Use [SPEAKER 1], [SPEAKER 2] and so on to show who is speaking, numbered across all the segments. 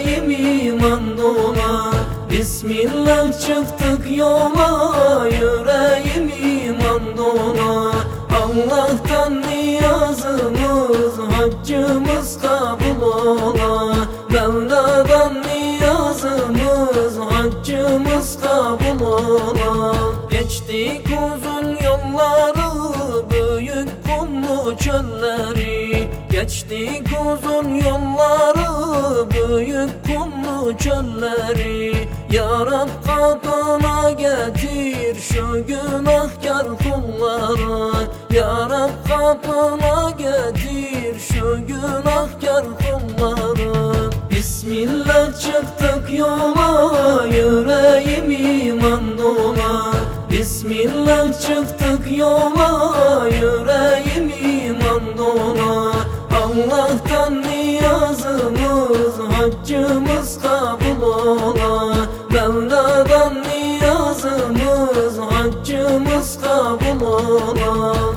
[SPEAKER 1] yüreğim iman dola. Bismillah çıktık yola. Yüreğim iman dola. Allah'tan niyazımız haccımız kabul ola. Mevla'dan niyazımız haccımız kabul ola. Geçtik uzun yolları büyük kumlu çölleri Geçtik uzun yolları büyük kumlu çölleri. Ya Rab kapına getir şu günahkar kulları. Ya Rab kapına getir şu günahkar kulları. Bismillah çıktık yola yüreğim iman dola. Bismillah çıktık yola yüreğim haccımız kabul ola Mevla'dan niyazımız haccımız kabul ola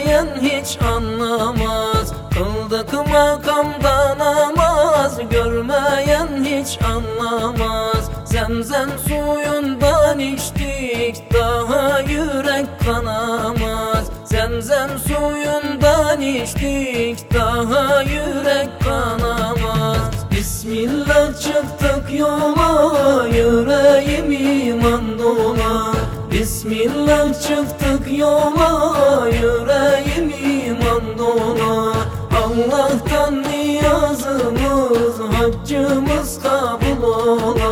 [SPEAKER 1] Görmeyen hiç anlamaz. Kıldık makamda namaz Görmeyen hiç anlamaz. Zemzem suyundan içtik. Daha yürek kanamaz. Zemzem suyundan içtik. Daha yürek kanamaz. Bismillah çıktık yola. Yüreğim iman dola Bismillah çıktık yola Yüreğim iman dola Allah'tan niyazımız Haccımız kabul ola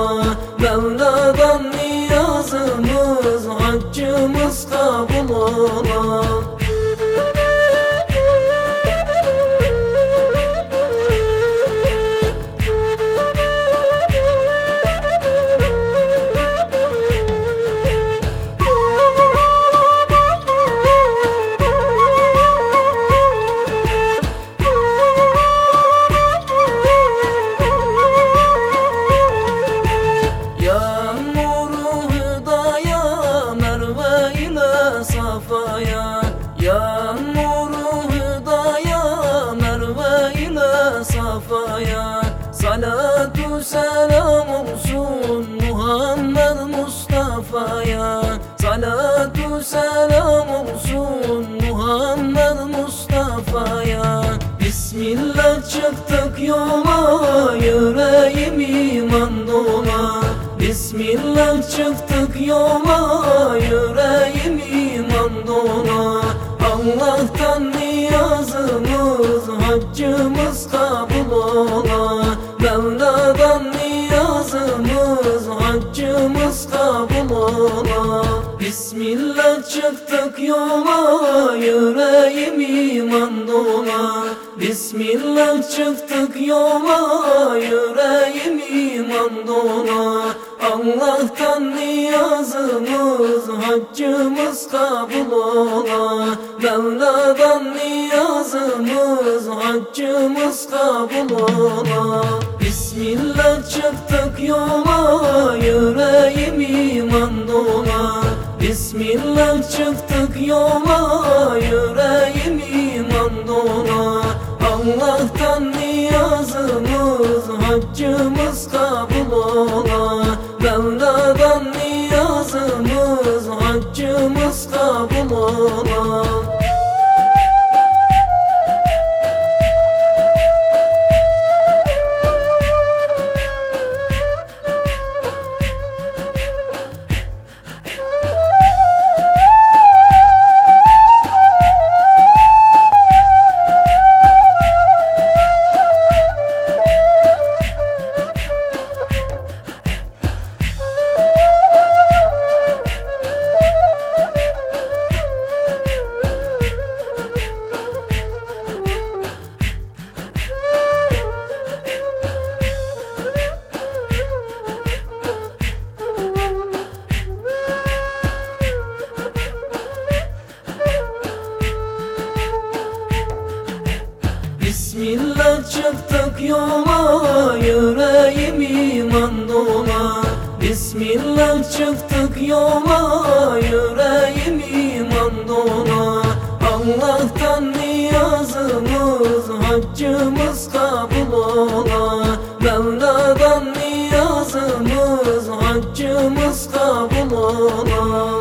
[SPEAKER 1] ile Safaya Yağmuru hüdaya Merve ile Safaya. Salatu selam olsun Muhammed Mustafa'ya. Salatu selam olsun Muhammed Mustafa'ya. Bismillah çıktık yola Yüreğim iman dola. Bismillah çıktık yola Yüreğim Haccımız kabul ola. Mevla'dan niyazımız Haccımız kabul ola. Bismillah çıktık yola Yüreğim iman dola. Bismillah çıktık yola Yüreğim iman dola. Allah'tan niyazımız Haccımız kabul ola. Mevla'dan niyazımız Haccımız kabul ola Bismillah çıktık yola Yüreğim iman dola Bismillah çıktık yola Yüreğim iman dola Allah'tan niyazımız Haccımız kabul ola Mevla'dan niyazımız Haccımız kabul ola yüreğim iman dola Bismillah çıktık yola yüreğim iman dola Allah'tan niyazımız haccımız kabul ola. Mevla'dan niyazımız haccımız kabul ola